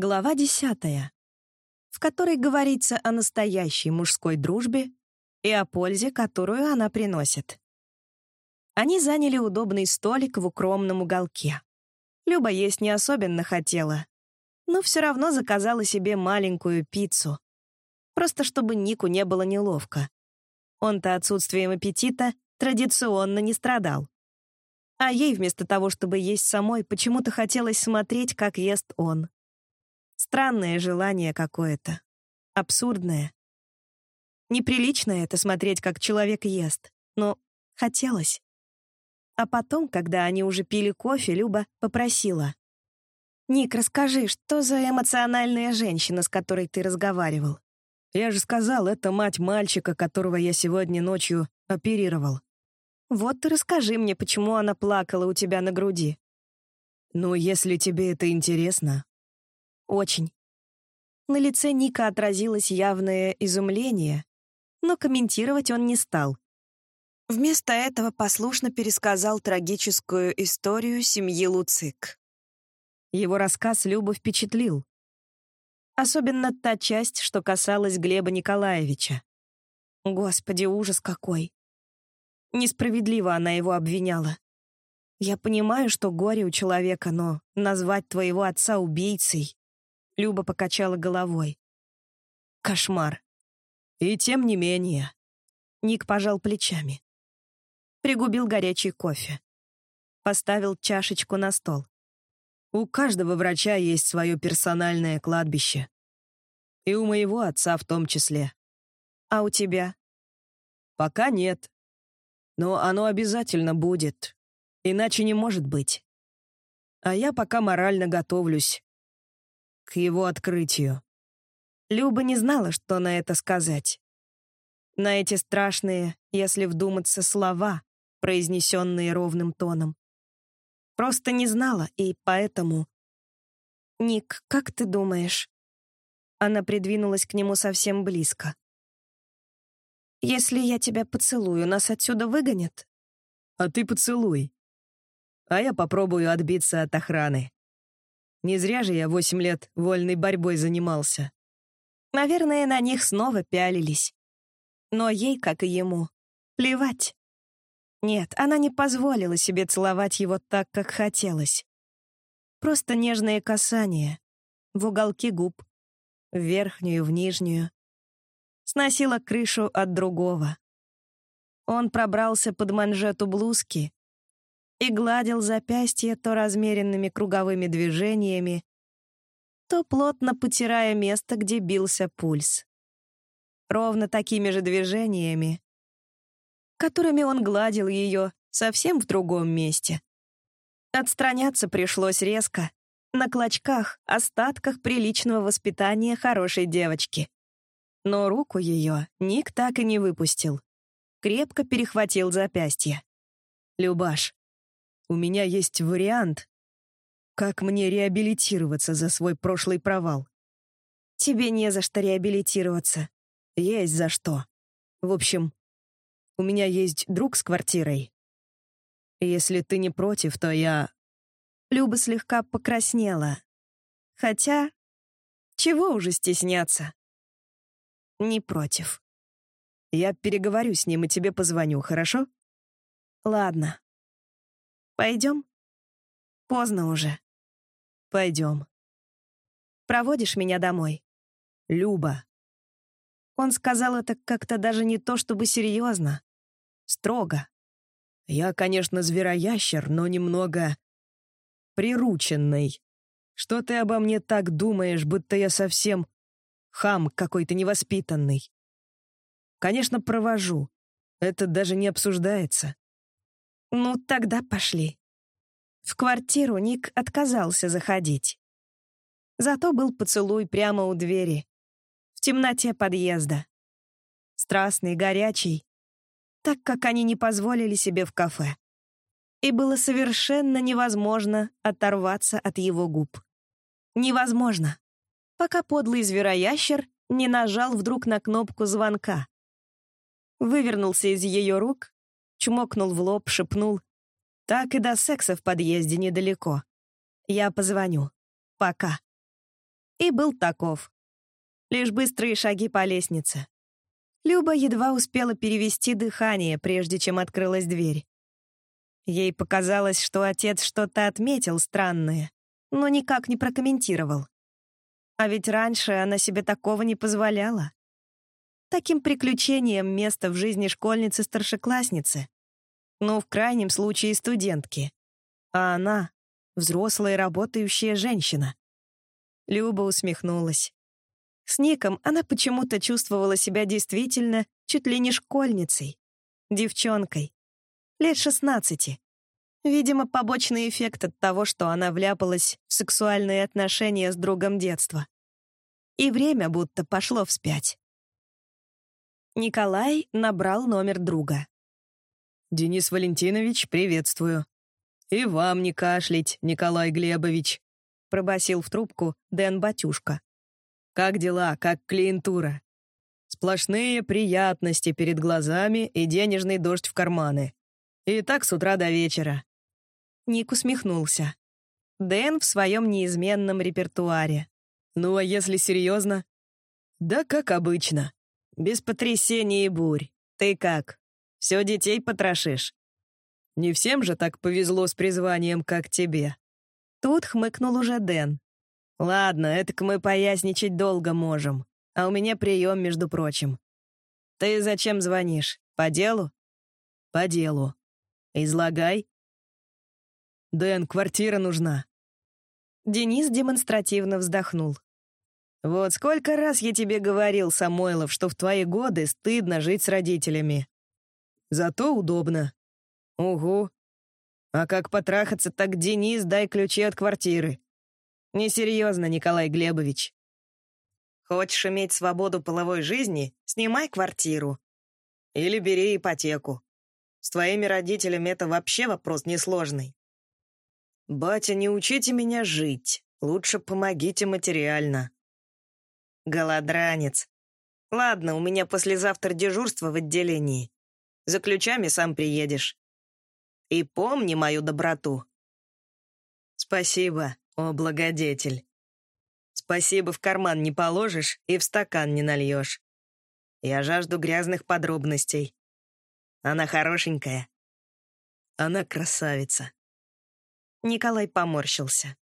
Глава десятая, в которой говорится о настоящей мужской дружбе и о пользе, которую она приносит. Они заняли удобный столик в укромном уголке. Люба есть не особенно хотела, но все равно заказала себе маленькую пиццу. Просто чтобы Нику не было неловко. Он-то отсутствием аппетита традиционно не страдал. А ей вместо того, чтобы есть самой, почему-то хотелось смотреть, как ест он. Странное желание какое-то. Абсурдное. Неприлично это смотреть, как человек ест, но хотелось. А потом, когда они уже пили кофе, Люба попросила. «Ник, расскажи, что за эмоциональная женщина, с которой ты разговаривал?» «Я же сказал, это мать мальчика, которого я сегодня ночью оперировал». «Вот ты расскажи мне, почему она плакала у тебя на груди». «Ну, если тебе это интересно, очень. На лице Ника отразилось явное изумление, но комментировать он не стал. Вместо этого послушно пересказал трагическую историю семьи Луцик. Его рассказ Любу впечатлил. Особенно та часть, что касалась Глеба Николаевича. Господи, ужас какой. Несправедливо она его обвиняла. Я понимаю, что горе у человека, но назвать твоего отца убийцей Люба покачала головой. Кошмар. И тем не менее. Ник пожал плечами. Пригубил горячий кофе. Поставил чашечку на стол. У каждого врача есть свое персональное кладбище. И у моего отца в том числе. А у тебя? Пока нет. Но оно обязательно будет. Иначе не может быть. А я пока морально готовлюсь к его открытию. Люба не знала, что на это сказать. На эти страшные, если вдуматься, слова, произнесенные ровным тоном. Просто не знала, и поэтому... «Ник, как ты думаешь?» Она придвинулась к нему совсем близко. «Если я тебя поцелую, нас отсюда выгонят?» «А ты поцелуй. А я попробую отбиться от охраны». Не зря же я восемь лет вольной борьбой занимался. Наверное, на них снова пялились. Но ей, как и ему, плевать. Нет, она не позволила себе целовать его так, как хотелось. Просто нежные касания. В уголки губ. В верхнюю, в нижнюю. Сносила крышу от другого. Он пробрался под манжету блузки и гладил запястье то размеренными круговыми движениями, то плотно потирая место, где бился пульс. Ровно такими же движениями, которыми он гладил ее совсем в другом месте. Отстраняться пришлось резко, на клочках, остатках приличного воспитания хорошей девочки. Но руку ее Ник так и не выпустил. Крепко перехватил запястье. «Любаш, у меня есть вариант, как мне реабилитироваться за свой прошлый провал. Тебе не за что реабилитироваться. Есть за что. В общем, у меня есть друг с квартирой. Если ты не против, то я... Люба слегка покраснела. Хотя, чего уже стесняться? Не против. Я переговорю с ним и тебе позвоню, хорошо? Ладно. Пойдем? Поздно уже. Пойдем. Проводишь меня домой? Люба. Он сказал это как-то даже не то чтобы серьезно. Строго. Я, конечно, звероящер, но немного прирученный. Что ты обо мне так думаешь, будто я совсем хам какой-то невоспитанный? Конечно, провожу. Это даже не обсуждается. Ну, тогда пошли. В квартиру Ник отказался заходить. Зато был поцелуй прямо у двери, в темноте подъезда. Страстный, горячий, так как они не позволили себе в кафе. И было совершенно невозможно оторваться от его губ. Невозможно, пока подлый звероящер не нажал вдруг на кнопку звонка. Вывернулся из ее рук чмокнул в лоб, шепнул. «Так и до секса в подъезде недалеко. Я позвоню. Пока». и был таков. Лишь быстрые шаги по лестнице. Люба едва успела перевести дыхание, прежде чем открылась дверь. Ей показалось, что отец что-то отметил странное, но никак не прокомментировал. А ведь раньше она себе такого не позволяла. Таким приключением место в жизни школьницы-старшеклассницы. Ну, в крайнем случае, студентки. А она — взрослая работающая женщина. Люба усмехнулась. С Ником она почему-то чувствовала себя действительно чуть ли не школьницей, девчонкой, лет шестнадцати. Видимо, побочный эффект от того, что она вляпалась в сексуальные отношения с другом детства. И время будто пошло вспять. Николай набрал номер друга. «Денис Валентинович, приветствую. И вам не кашлять, Николай Глебович», — пробасил в трубку Дэн Батюшка. Как дела, как клиентура? Сплошные приятности перед глазами и денежный дождь в карманы. И так с утра до вечера. Ник усмехнулся. Дэн в своем неизменном репертуаре. Ну а если серьезно? Да как обычно. Без потрясений и бурь. Ты как? Все детей потрошишь? Не всем же так повезло с призванием, как тебе. Тут хмыкнул уже Дэн. «Ладно, это мы поясничать долго можем. А у меня прием, между прочим. Ты зачем звонишь? По делу?» «По делу. Излагай». «Дэн, квартира нужна». Денис демонстративно вздохнул. «Вот сколько раз я тебе говорил, Самойлов, что в твои годы стыдно жить с родителями. Зато удобно». «Угу. А как потрахаться, так Денис, дай ключи от квартиры. Несерьезно, Николай Глебович. Хочешь иметь свободу половой жизни — снимай квартиру. Или бери ипотеку. С твоими родителями это вообще вопрос несложный. Батя, не учите меня жить. Лучше помогите материально. Голодранец. Ладно, у меня послезавтра дежурство в отделении. За ключами сам приедешь. И помни мою доброту. Спасибо. «О, благодетель! Спасибо в карман не положишь и в стакан не нальешь. Я жажду грязных подробностей. Она хорошенькая. Она красавица». Николай поморщился.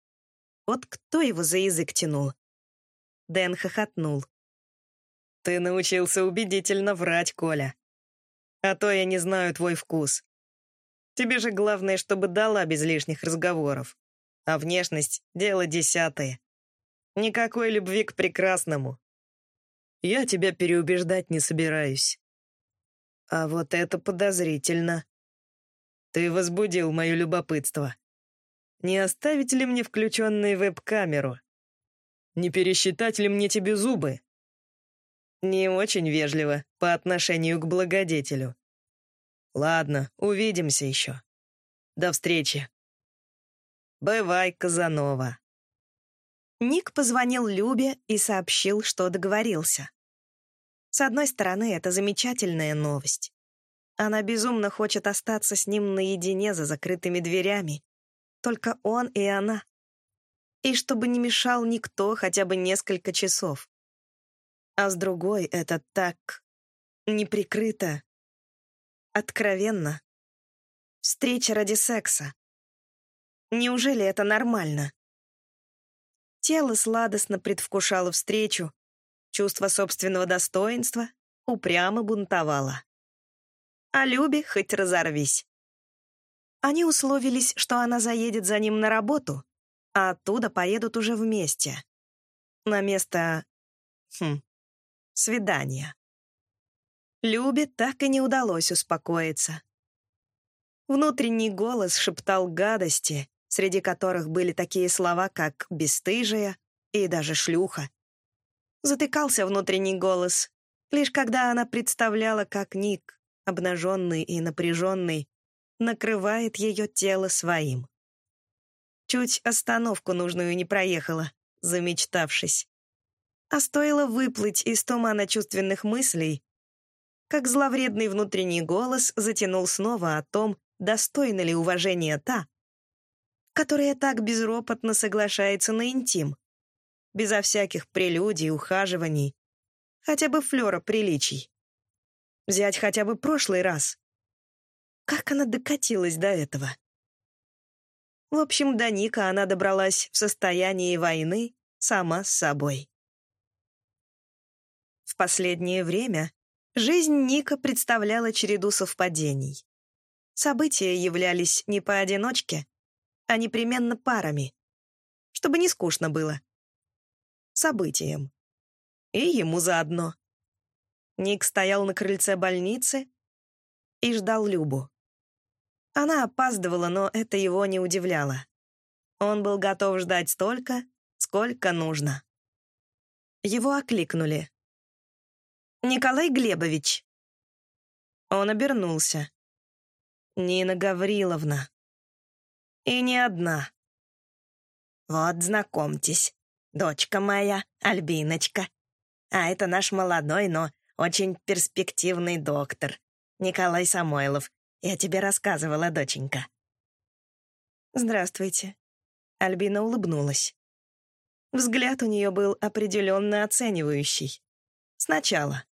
Вот кто его за язык тянул? Дэн хохотнул. «Ты научился убедительно врать, Коля. А то я не знаю твой вкус. Тебе же главное, чтобы дала без лишних разговоров а внешность — дело десятое. Никакой любви к прекрасному. Я тебя переубеждать не собираюсь. А вот это подозрительно. Ты возбудил мое любопытство. Не оставить ли мне включенную веб-камеру? Не пересчитать ли мне тебе зубы? Не очень вежливо по отношению к благодетелю. Ладно, увидимся еще. До встречи. «Бывай, Казанова». Ник позвонил Любе и сообщил, что договорился. С одной стороны, это замечательная новость. Она безумно хочет остаться с ним наедине за закрытыми дверями. Только он и она. И чтобы не мешал никто хотя бы несколько часов. А с другой, это так неприкрыто, откровенно. Встреча ради секса. Неужели это нормально? Тело сладостно предвкушало встречу, чувство собственного достоинства упрямо бунтовало. А Любе хоть разорвись. Они условились, что она заедет за ним на работу, а оттуда поедут уже вместе. На место... Хм... Свидания. Любе так и не удалось успокоиться. Внутренний голос шептал гадости, среди которых были такие слова, как «бесстыжая» и даже «шлюха». Затыкался внутренний голос, лишь когда она представляла, как Ник, обнаженный и напряженный, накрывает ее тело своим. Чуть остановку нужную не проехала, замечтавшись. А стоило выплыть из тумана чувственных мыслей, как зловредный внутренний голос затянул снова о том, достойна ли уважения та, которая так безропотно соглашается на интим. безо всяких прелюдий, ухаживаний, хотя бы флера приличий. Взять хотя бы прошлый раз. Как она докатилась до этого? В общем, до Ника она добралась в состоянии войны сама с собой. В последнее время жизнь Ника представляла череду совпадений. События являлись не поодиночке, а непременно парами, чтобы не скучно было. Событием. И ему заодно. Ник стоял на крыльце больницы и ждал Любу. Она опаздывала, но это его не удивляло. Он был готов ждать столько, сколько нужно. Его окликнули. «Николай Глебович!» Он обернулся. Нина Гавриловна. И не одна. Вот, знакомьтесь, дочка моя, Альбиночка. А это наш молодой, но очень перспективный доктор, Николай Самойлов. Я тебе рассказывала, доченька. Здравствуйте. Альбина улыбнулась. Взгляд у нее был определенно оценивающий. Сначала.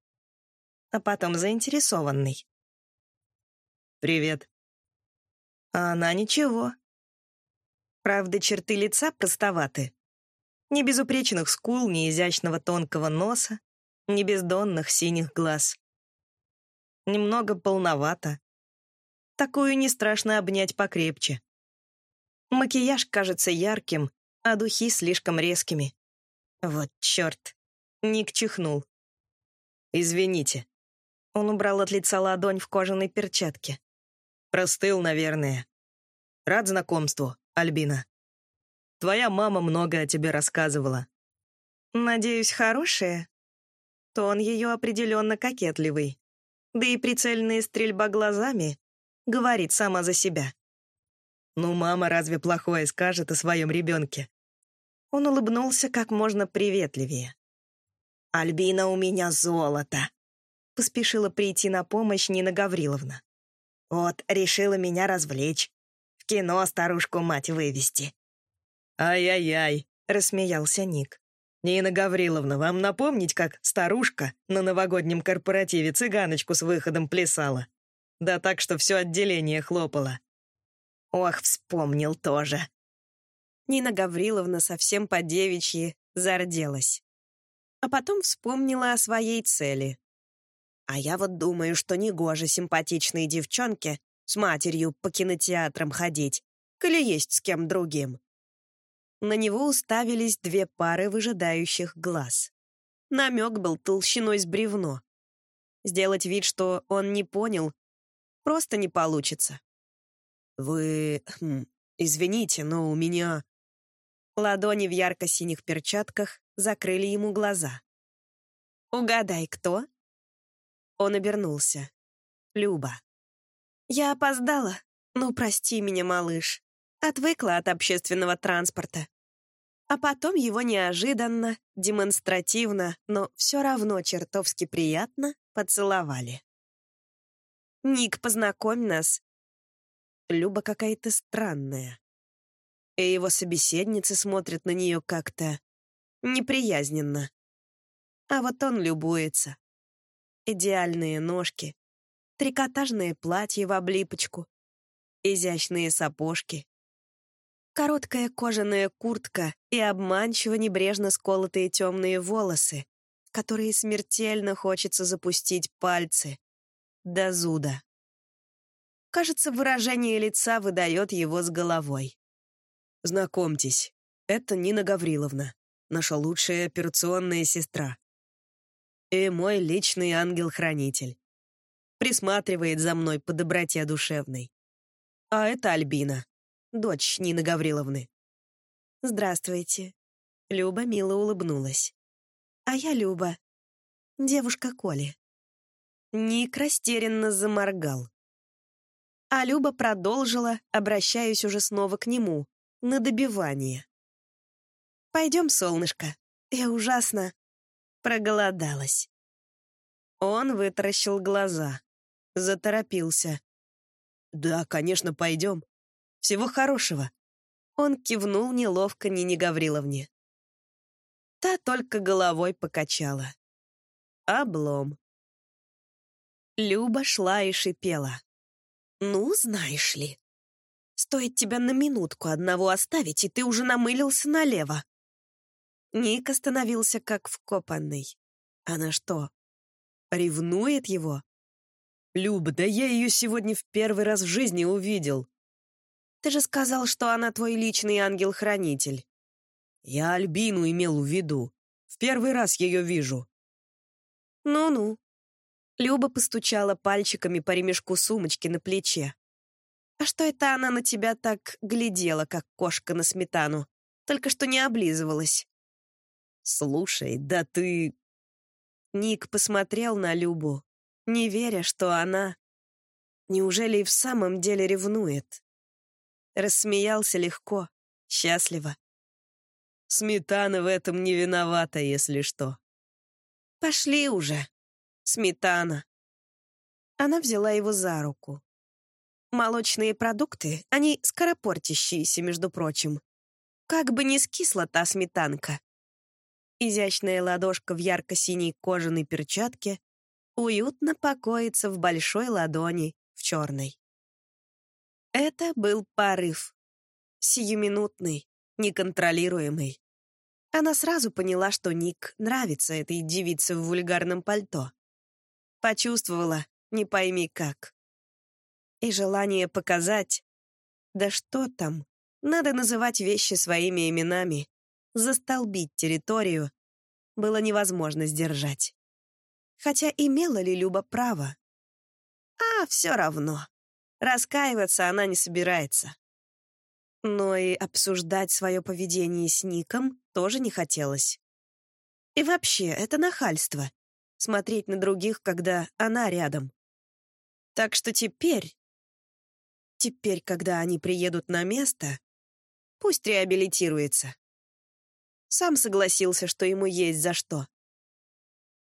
А потом заинтересованный. «Привет», а она ничего. Правда, черты лица простоваты. Ни безупречных скул, ни изящного тонкого носа, ни бездонных синих глаз. Немного полновато. Такую не страшно обнять покрепче. Макияж кажется ярким, а духи слишком резкими. Вот черт. Ник чихнул. «Извините». Он убрал от лица ладонь в кожаной перчатке. Простыл, наверное. Рад знакомству, Альбина. Твоя мама много о тебе рассказывала. Надеюсь, хорошее? Тон ее определенно кокетливый. Да и прицельная стрельба глазами говорит сама за себя. Ну, мама разве плохое скажет о своем ребенке? Он улыбнулся как можно приветливее. «Альбина у меня золото!» Поспешила прийти на помощь Нина Гавриловна. Вот, решила меня развлечь. В кино старушку-мать вывести. «Ай-яй-яй», — рассмеялся Ник. «Нина Гавриловна, вам напомнить, как старушка на новогоднем корпоративе цыганочку с выходом плясала? Да так, что все отделение хлопало». Ох, вспомнил тоже. Нина Гавриловна совсем по-девичьи зарделась. А потом вспомнила о своей цели. А я вот думаю, что негоже симпатичной девчонке с матерью по кинотеатрам ходить, коли есть с кем другим. На него уставились две пары выжидающих глаз. Намек был толщиной с бревно. Сделать вид, что он не понял, просто не получится. «Вы... Хм, извините, но у меня...» Ладони в ярко-синих перчатках закрыли ему глаза. «Угадай, кто?» Он обернулся. Люба. «Я опоздала. Ну, прости меня, малыш. Отвыкла от общественного транспорта. А потом его неожиданно, демонстративно, но все равно чертовски приятно поцеловали. «Ник, познакомь нас». Люба какая-то странная. И его собеседницы смотрят на нее как-то неприязненно. А вот он любуется идеальные ножки, трикотажное платье в облипочку, изящные сапожки, короткая кожаная куртка и обманчиво небрежно сколотые темные волосы, в которые смертельно хочется запустить пальцы. До зуда. Кажется, выражение лица выдает его с головой. «Знакомьтесь, это Нина Гавриловна, наша лучшая операционная сестра и мой личный ангел-хранитель. Присматривает за мной по доброте душевной. А это Альбина, дочь Нины Гавриловны. «Здравствуйте». Люба мило улыбнулась. «А я Люба, девушка Коли». Ник растерянно заморгал. А Люба продолжила, обращаясь уже снова к нему, на добивание. «Пойдем, солнышко. Я ужасно Проголодалась. Он вытаращил глаза. Заторопился. «Да, конечно, пойдем. Всего хорошего». Он кивнул неловко Нине Гавриловне. Та только головой покачала. Облом. Люба шла и шипела. «Ну, знаешь ли, стоит тебя на минутку одного оставить, и ты уже намылился налево». Ник остановился как вкопанный. Она что, ревнует его? «Люба, да я ее сегодня в первый раз в жизни увидел». «Ты же сказал, что она твой личный ангел-хранитель». «Я Альбину имел в виду. В первый раз ее вижу». «Ну-ну». Люба постучала пальчиками по ремешку сумочки на плече. «А что это она на тебя так глядела, как кошка на сметану? Только что не облизывалась». «Слушай, да ты...» Ник посмотрел на Любу, не веря, что она... Неужели и в самом деле ревнует? Рассмеялся легко, счастливо. Сметана в этом не виновата, если что. Пошли уже, сметана. Она взяла его за руку. Молочные продукты, они скоропортящиеся, между прочим. Как бы ни скисла та сметанка. Изящная ладошка в ярко-синей кожаной перчатке уютно покоится в большой ладони в черной. Это был порыв. Сиюминутный, неконтролируемый. Она сразу поняла, что Ник нравится этой девице в вульгарном пальто. Почувствовала, не пойми как. И желание показать... Да что там, надо называть вещи своими именами. Застолбить территорию было невозможно сдержать. Хотя имела ли Люба право? А, все равно. Раскаиваться она не собирается. Но и обсуждать свое поведение с Ником тоже не хотелось. И вообще, это нахальство — смотреть на других, когда она рядом. Так что теперь... Теперь, когда они приедут на место, пусть реабилитируется. Сам согласился, что ему есть за что.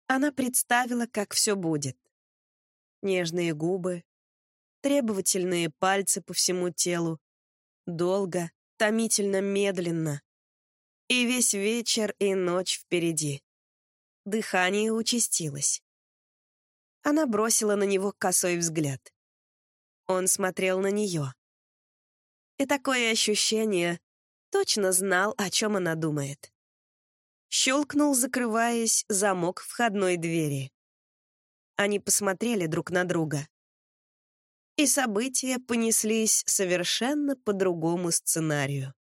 Она представила, как все будет. Нежные губы, требовательные пальцы по всему телу, долго, томительно медленно. И весь вечер и ночь впереди. Дыхание участилось. Она бросила на него косой взгляд. Он смотрел на нее. И такое ощущение точно знал, о чем она думает. Щелкнул, закрываясь, замок входной двери. Они посмотрели друг на друга. И события понеслись совершенно по другому сценарию.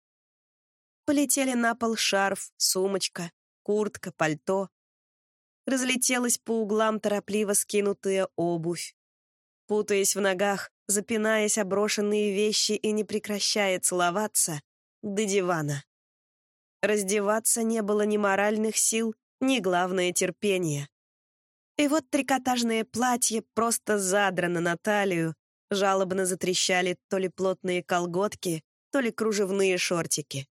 Полетели на пол шарф, сумочка, куртка, пальто. Разлетелась по углам торопливо скинутая обувь. Путаясь в ногах, запинаясь о брошенные вещи и не прекращая целоваться, до дивана. Раздеваться не было ни моральных сил, ни, главное, терпения. И вот трикотажное платье просто задрано на талию, жалобно затрещали то ли плотные колготки, то ли кружевные шортики.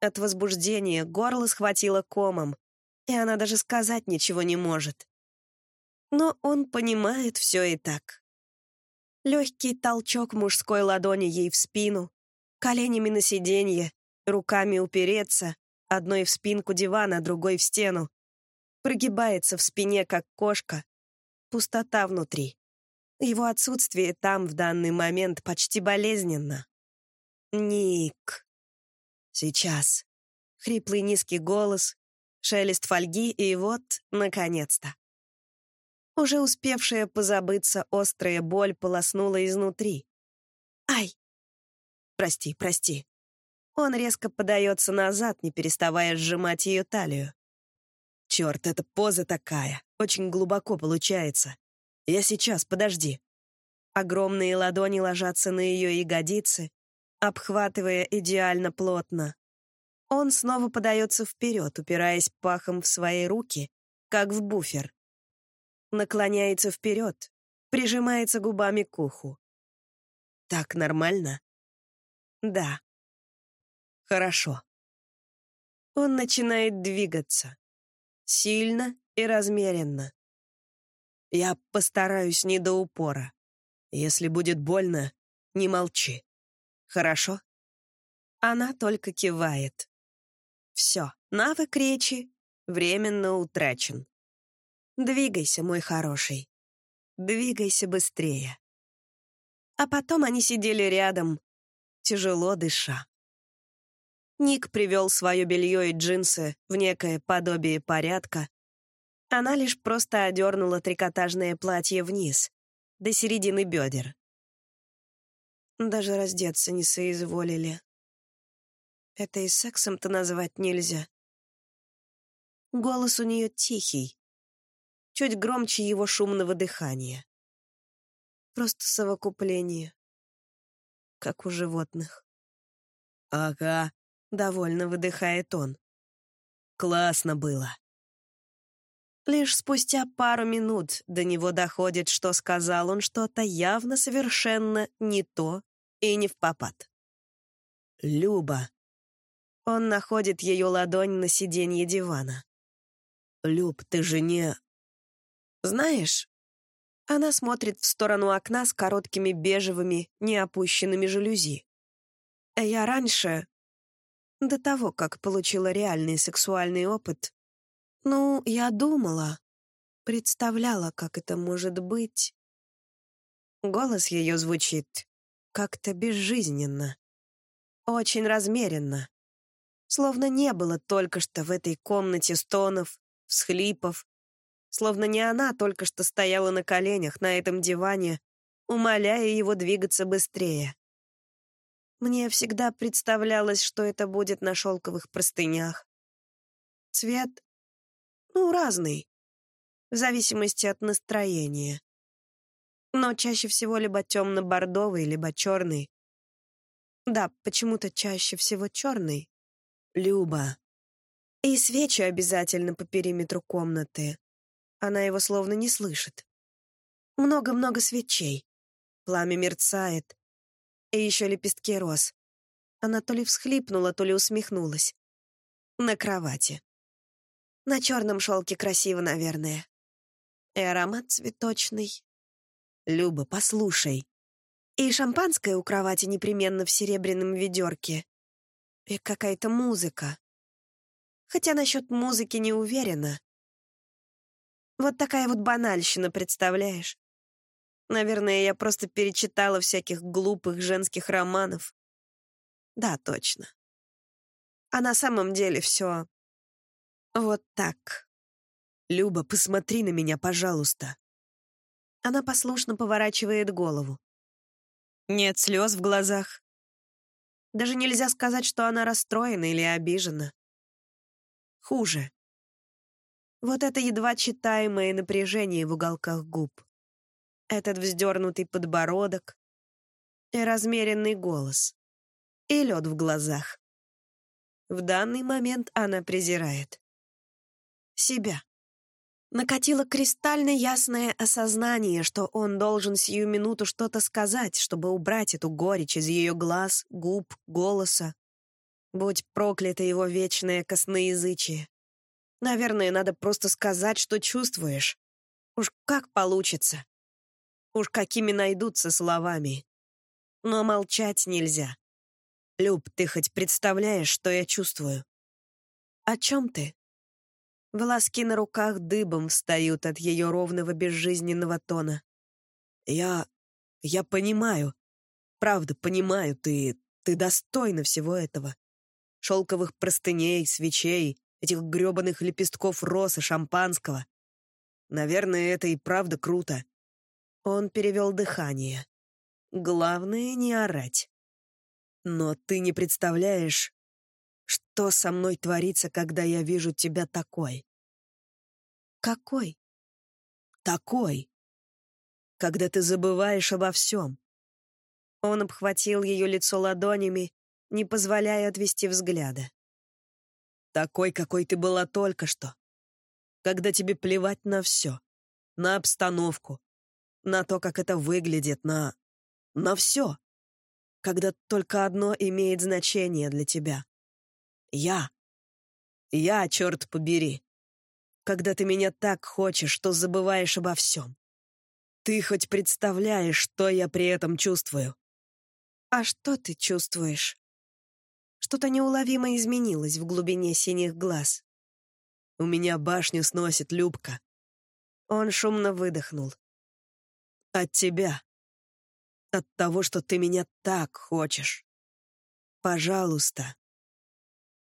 От возбуждения горло схватило комом, и она даже сказать ничего не может. Но он понимает все и так. Легкий толчок мужской ладони ей в спину, коленями на сиденье, руками упереться, одной в спинку дивана, другой в стену. Прогибается в спине, как кошка. Пустота внутри. Его отсутствие там в данный момент почти болезненно. Ник. Сейчас. Хриплый низкий голос, шелест фольги, и вот, наконец-то. Уже успевшая позабыться острая боль полоснула изнутри. «Ай! Прости, прости». Он резко подается назад, не переставая сжимать ее талию. «Черт, эта поза такая, очень глубоко получается. Я сейчас, подожди». Огромные ладони ложатся на ее ягодицы, обхватывая идеально плотно. Он снова подается вперед, упираясь пахом в свои руки, как в буфер. Наклоняется вперед, прижимается губами к уху. «Так нормально?» «Да». Хорошо. Он начинает двигаться. Сильно и размеренно. Я постараюсь не до упора. Если будет больно, не молчи. Хорошо? Она только кивает. Все. Навык речи временно утрачен. Двигайся, мой хороший. Двигайся быстрее. А потом они сидели рядом, тяжело дыша. Ник привел свое белье и джинсы в некое подобие порядка. Она лишь просто одернула трикотажное платье вниз, до середины бедер. Даже раздеться не соизволили. Это и сексом-то назвать нельзя. Голос у нее тихий, чуть громче его шумного дыхания. Просто совокупление, как у животных. «Ага», — довольно выдыхает он. «Классно было». Лишь спустя пару минут до него доходит, что сказал он что-то явно совершенно не то и не в попад. «Люба». Он находит ее ладонь на сиденье дивана. «Люб, ты же не...» «Знаешь...» Она смотрит в сторону окна с короткими бежевыми, неопущенными жалюзи. «Я раньше, до того, как получила реальный сексуальный опыт, ну, я думала, представляла, как это может быть». Голос ее звучит как-то безжизненно, очень размеренно, словно не было только что в этой комнате стонов, всхлипов, словно не она только что стояла на коленях на этом диване, умоляя его двигаться быстрее. Мне всегда представлялось, что это будет на шелковых простынях. Цвет, ну, разный, в зависимости от настроения. Но чаще всего либо темно-бордовый, либо черный. Да, почему-то чаще всего черный. Люба, и свечи обязательно по периметру комнаты. Она его словно не слышит. Много-много свечей. Пламя мерцает. И еще лепестки роз. Она то ли всхлипнула, то ли усмехнулась. На кровати. На черном шелке красиво, наверное. И аромат цветочный. Люба, послушай. И шампанское у кровати непременно в серебряном ведерке. И какая-то музыка хотя насчет музыки не уверена. Вот такая вот банальщина, представляешь? Наверное, я просто перечитала всяких глупых женских романов. Да, точно. А на самом деле все вот так. Люба, посмотри на меня, пожалуйста. Она послушно поворачивает голову. Нет слез в глазах. Даже нельзя сказать, что она расстроена или обижена хуже. Вот это едва читаемое напряжение в уголках губ. Этот вздернутый подбородок и размеренный голос. И лед в глазах. В данный момент она презирает. Себя. Накатило кристально ясное осознание, что он должен сию минуту что-то сказать, чтобы убрать эту горечь из ее глаз, губ, голоса. Будь проклято его вечное косноязычие. Наверное, надо просто сказать, что чувствуешь. Уж как получится. Уж какими найдутся словами. Но молчать нельзя. Люб, ты хоть представляешь, что я чувствую? О чем ты? Волоски на руках дыбом встают от ее ровного безжизненного тона. Я... я понимаю. Правда, понимаю, ты... ты достойна всего этого шелковых простыней, свечей, этих грёбаных лепестков роз и шампанского. Наверное, это и правда круто. Он перевел дыхание. Главное — не орать. Но ты не представляешь, что со мной творится, когда я вижу тебя такой. Какой? Такой. Когда ты забываешь обо всем. Он обхватил ее лицо ладонями не позволяя отвести взгляда. Такой, какой ты была только что. Когда тебе плевать на все. На обстановку. На то, как это выглядит, на... на все. Когда только одно имеет значение для тебя. Я. Я, черт побери. Когда ты меня так хочешь, что забываешь обо всем. Ты хоть представляешь, что я при этом чувствую? А что ты чувствуешь? Что-то неуловимо изменилось в глубине синих глаз. «У меня башню сносит Любка». Он шумно выдохнул. «От тебя. От того, что ты меня так хочешь. Пожалуйста».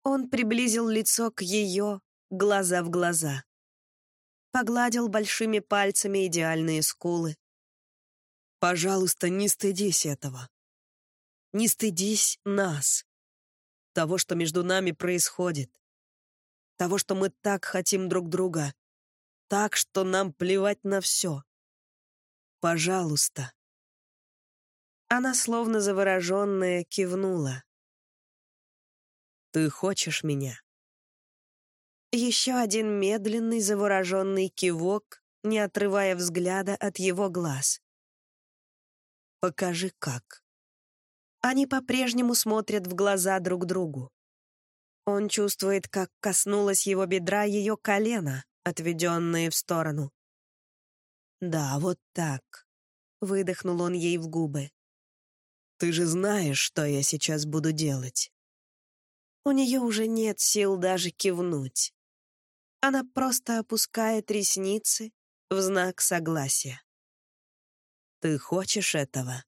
Он приблизил лицо к ее, глаза в глаза. Погладил большими пальцами идеальные скулы. «Пожалуйста, не стыдись этого. Не стыдись нас. Того, что между нами происходит. Того, что мы так хотим друг друга. Так, что нам плевать на все. Пожалуйста». Она, словно завороженная, кивнула. «Ты хочешь меня?» Еще один медленный, завороженный кивок, не отрывая взгляда от его глаз. «Покажи, как». Они по-прежнему смотрят в глаза друг другу. Он чувствует, как коснулось его бедра ее колено, отведенное в сторону. «Да, вот так», — выдохнул он ей в губы. «Ты же знаешь, что я сейчас буду делать». У нее уже нет сил даже кивнуть. Она просто опускает ресницы в знак согласия. «Ты хочешь этого?»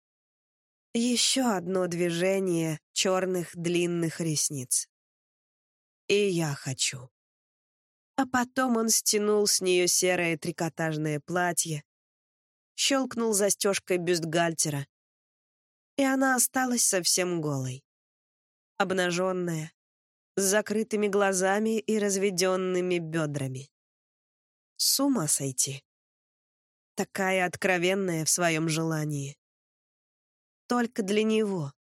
Еще одно движение черных длинных ресниц. «И я хочу». А потом он стянул с нее серое трикотажное платье, щелкнул застежкой бюстгальтера, и она осталась совсем голой. Обнаженная, с закрытыми глазами и разведенными бедрами. С ума сойти. Такая откровенная в своем желании. Только для него.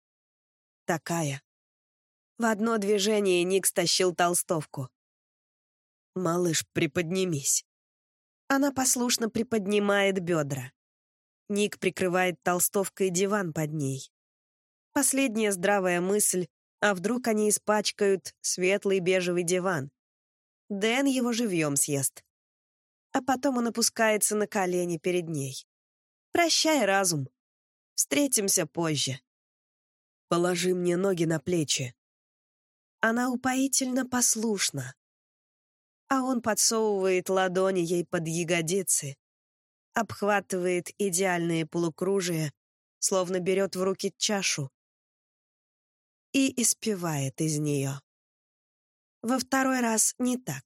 Такая. В одно движение Ник стащил толстовку. «Малыш, приподнимись». Она послушно приподнимает бедра. Ник прикрывает толстовкой диван под ней. Последняя здравая мысль а вдруг они испачкают светлый бежевый диван? Дэн его живьем съест. А потом он опускается на колени перед ней. «Прощай, разум. Встретимся позже». «Положи мне ноги на плечи». Она упоительно послушна. А он подсовывает ладони ей под ягодицы, обхватывает идеальные полукружия, словно берет в руки чашу, и испевает из нее. Во второй раз не так.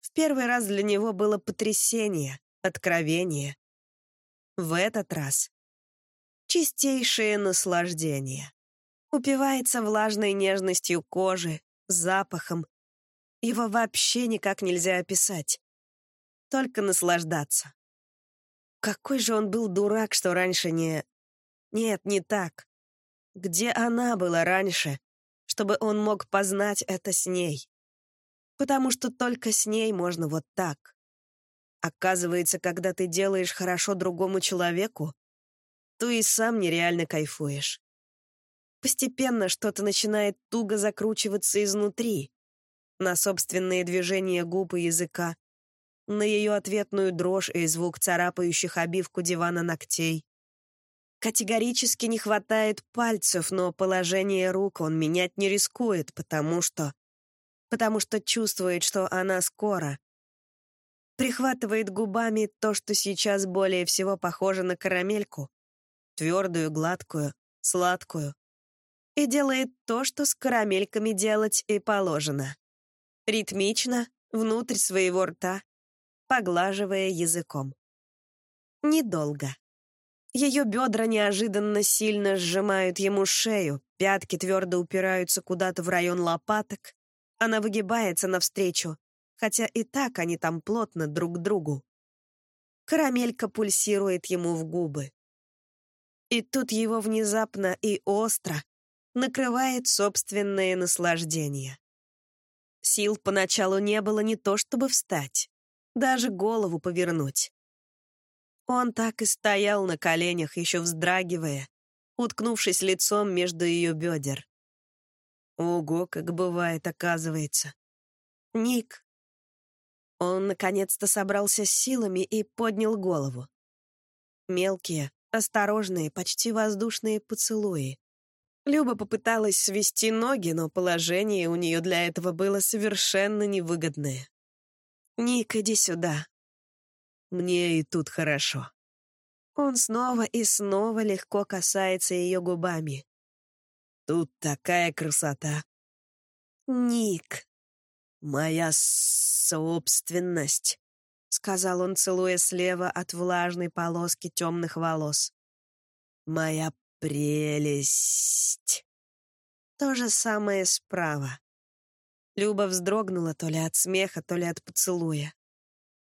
В первый раз для него было потрясение, откровение. В этот раз чистейшее наслаждение. Упивается влажной нежностью кожи, запахом. Его вообще никак нельзя описать. Только наслаждаться. Какой же он был дурак, что раньше не... Нет, не так. Где она была раньше, чтобы он мог познать это с ней? Потому что только с ней можно вот так. Оказывается, когда ты делаешь хорошо другому человеку, то и сам нереально кайфуешь. Постепенно что-то начинает туго закручиваться изнутри, на собственные движения губ и языка, на ее ответную дрожь и звук царапающих обивку дивана ногтей. Категорически не хватает пальцев, но положение рук он менять не рискует, потому что... Потому что чувствует, что она скоро. Прихватывает губами то, что сейчас более всего похоже на карамельку. Твердую, гладкую, сладкую. И делает то, что с карамельками делать и положено. Ритмично, внутрь своего рта, поглаживая языком. Недолго. Ее бедра неожиданно сильно сжимают ему шею, пятки твердо упираются куда-то в район лопаток. Она выгибается навстречу, хотя и так они там плотно друг к другу. Карамелька пульсирует ему в губы. И тут его внезапно и остро накрывает собственное наслаждение. Сил поначалу не было не то чтобы встать, даже голову повернуть. Он так и стоял на коленях, еще вздрагивая, уткнувшись лицом между ее бедер. Ого, как бывает, оказывается. Ник. Он наконец-то собрался с силами и поднял голову. Мелкие, осторожные, почти воздушные поцелуи. Люба попыталась свести ноги, но положение у нее для этого было совершенно невыгодное. «Ник, иди сюда». «Мне и тут хорошо». Он снова и снова легко касается ее губами. «Тут такая красота». «Ник». «Моя собственность», — сказал он, целуя слева от влажной полоски темных волос. «Моя Прелесть. То же самое справа. Люба вздрогнула то ли от смеха, то ли от поцелуя.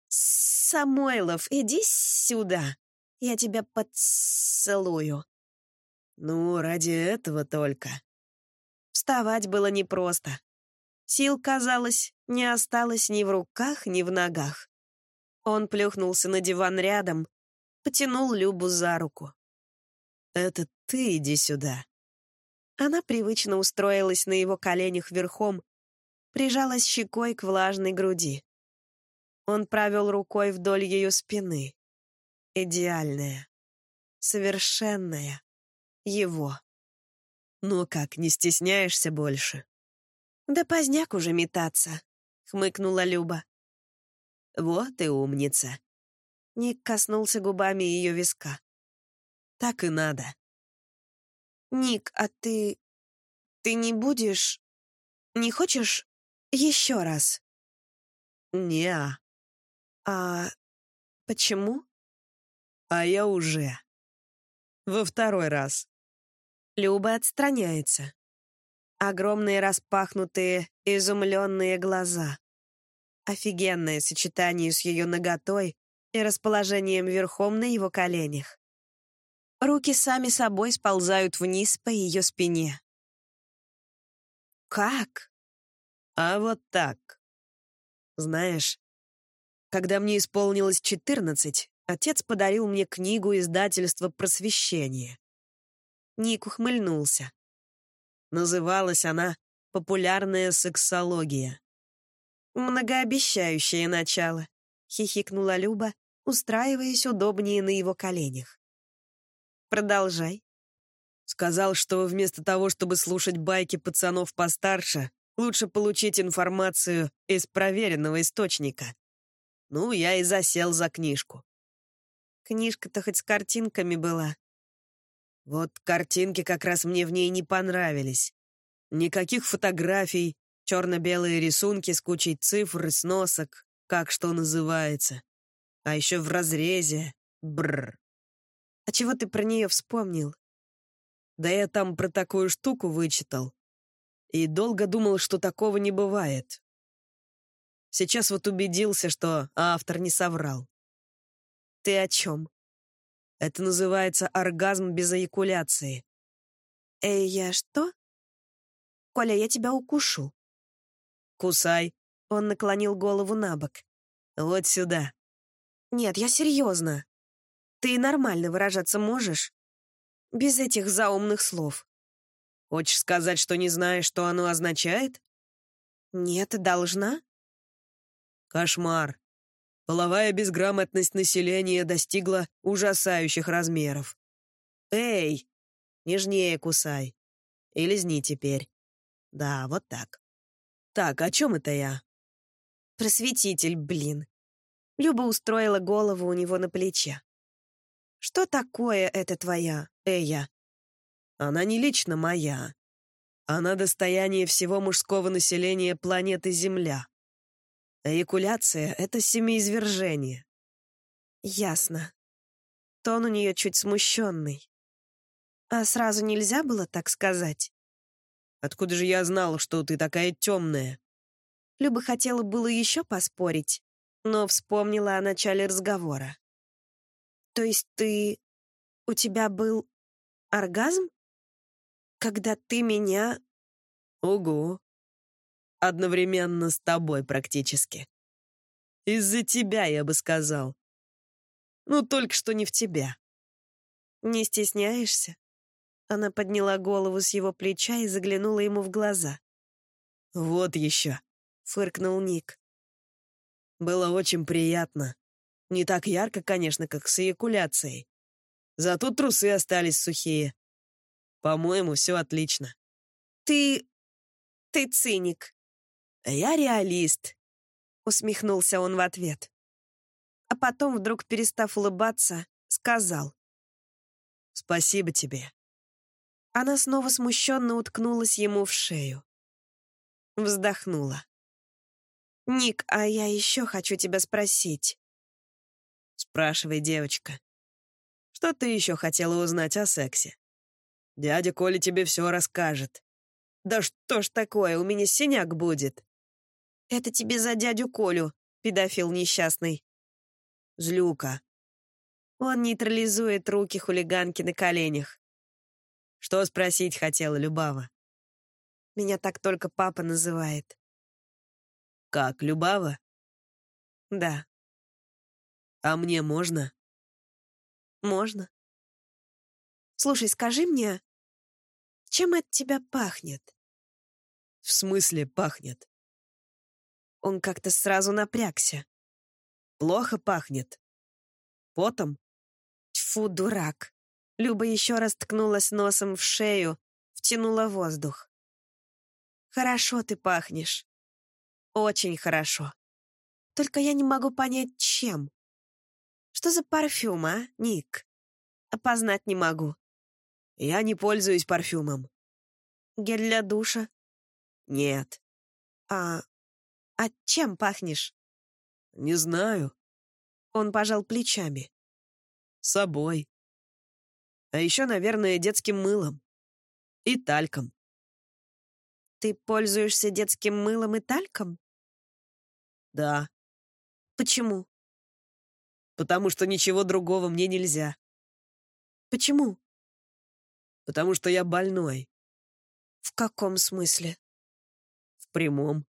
«Самойлов, иди сюда. Я тебя поцелую». «Ну, ради этого только». Вставать было непросто. Сил, казалось, не осталось ни в руках, ни в ногах. Он плюхнулся на диван рядом, потянул Любу за руку. «Это ты иди сюда». Она привычно устроилась на его коленях верхом, прижалась щекой к влажной груди. Он провел рукой вдоль ее спины. Идеальная, совершенная, его. «Ну как, не стесняешься больше?» «Да поздняк уже метаться», — хмыкнула Люба. «Вот и умница». Ник коснулся губами ее виска. Так и надо. Ник, а ты... Ты не будешь... Не хочешь еще раз? Не. А почему? А я уже. Во второй раз. Люба отстраняется. Огромные распахнутые, изумленные глаза. Офигенное сочетание с ее ноготой и расположением верхом на его коленях. Руки сами собой сползают вниз по ее спине. «Как?» «А вот так. Знаешь, когда мне исполнилось четырнадцать, отец подарил мне книгу издательства «Просвещение». Ник ухмыльнулся. Называлась она «Популярная сексология». «Многообещающее начало», — хихикнула Люба, устраиваясь удобнее на его коленях. Продолжай. Сказал, что вместо того, чтобы слушать байки пацанов постарше, лучше получить информацию из проверенного источника. Ну, я и засел за книжку. Книжка-то хоть с картинками была. Вот картинки как раз мне в ней не понравились. Никаких фотографий, черно-белые рисунки с кучей цифр и сносок, как что называется. А еще в разрезе. Бррр. А чего ты про нее вспомнил? Да я там про такую штуку вычитал. И долго думал, что такого не бывает. Сейчас вот убедился, что автор не соврал. Ты о чем? Это называется оргазм без эякуляции. Эй, я что? Коля, я тебя укушу. Кусай. Он наклонил голову на бок. Вот сюда. Нет, я серьезно. Ты нормально выражаться можешь? Без этих заумных слов. Хочешь сказать, что не знаешь, что оно означает? Нет, должна. Кошмар. Половая безграмотность населения достигла ужасающих размеров. Эй, нежнее кусай. И лизни теперь. Да, вот так. Так, о чем это я? Просветитель, блин. Люба устроила голову у него на плече. Что такое это твоя, Эя? Она не лично моя. Она достояние всего мужского населения планеты Земля. Эякуляция — это семиизвержение. Ясно. Тон у нее чуть смущенный. А сразу нельзя было так сказать? Откуда же я знал, что ты такая темная? Люба хотела было еще поспорить, но вспомнила о начале разговора. То есть ты... У тебя был оргазм? Когда ты меня... Ого. Одновременно с тобой практически. Из-за тебя, я бы сказал. Ну, только что не в тебя. Не стесняешься? Она подняла голову с его плеча и заглянула ему в глаза. «Вот еще», — фыркнул Ник. «Было очень приятно. Не так ярко, конечно, как с эякуляцией. Зато трусы остались сухие. По-моему, все отлично. Ты... ты циник. Я реалист, усмехнулся он в ответ. А потом, вдруг перестав улыбаться, сказал. Спасибо тебе. Она снова смущенно уткнулась ему в шею. Вздохнула. «Ник, а я еще хочу тебя спросить». «Спрашивай, девочка. Что ты еще хотела узнать о сексе? Дядя Коля тебе все расскажет». «Да что ж такое, у меня синяк будет». «Это тебе за дядю Колю, педофил несчастный». «Злюка». Он нейтрализует руки хулиганки на коленях. «Что спросить хотела, Любава?» Меня так только папа называет. Как, Любава? Да. А мне можно? Можно. Слушай, скажи мне, чем от тебя пахнет? В смысле пахнет? Он как-то сразу напрягся. Плохо пахнет. Потом? Тьфу, дурак. Люба еще раз ткнулась носом в шею, втянула воздух. Хорошо ты пахнешь. Очень хорошо. Только я не могу понять, чем. Что за парфюм, а, Ник? Опознать не могу. Я не пользуюсь парфюмом. Гель для душа? Нет. А... а чем пахнешь? Не знаю. Он пожал плечами. Собой. А еще, наверное, детским мылом. И тальком. Ты пользуешься детским мылом и тальком? Да. Почему? Потому что ничего другого мне нельзя. Почему? Потому что я больной. В каком смысле? В прямом.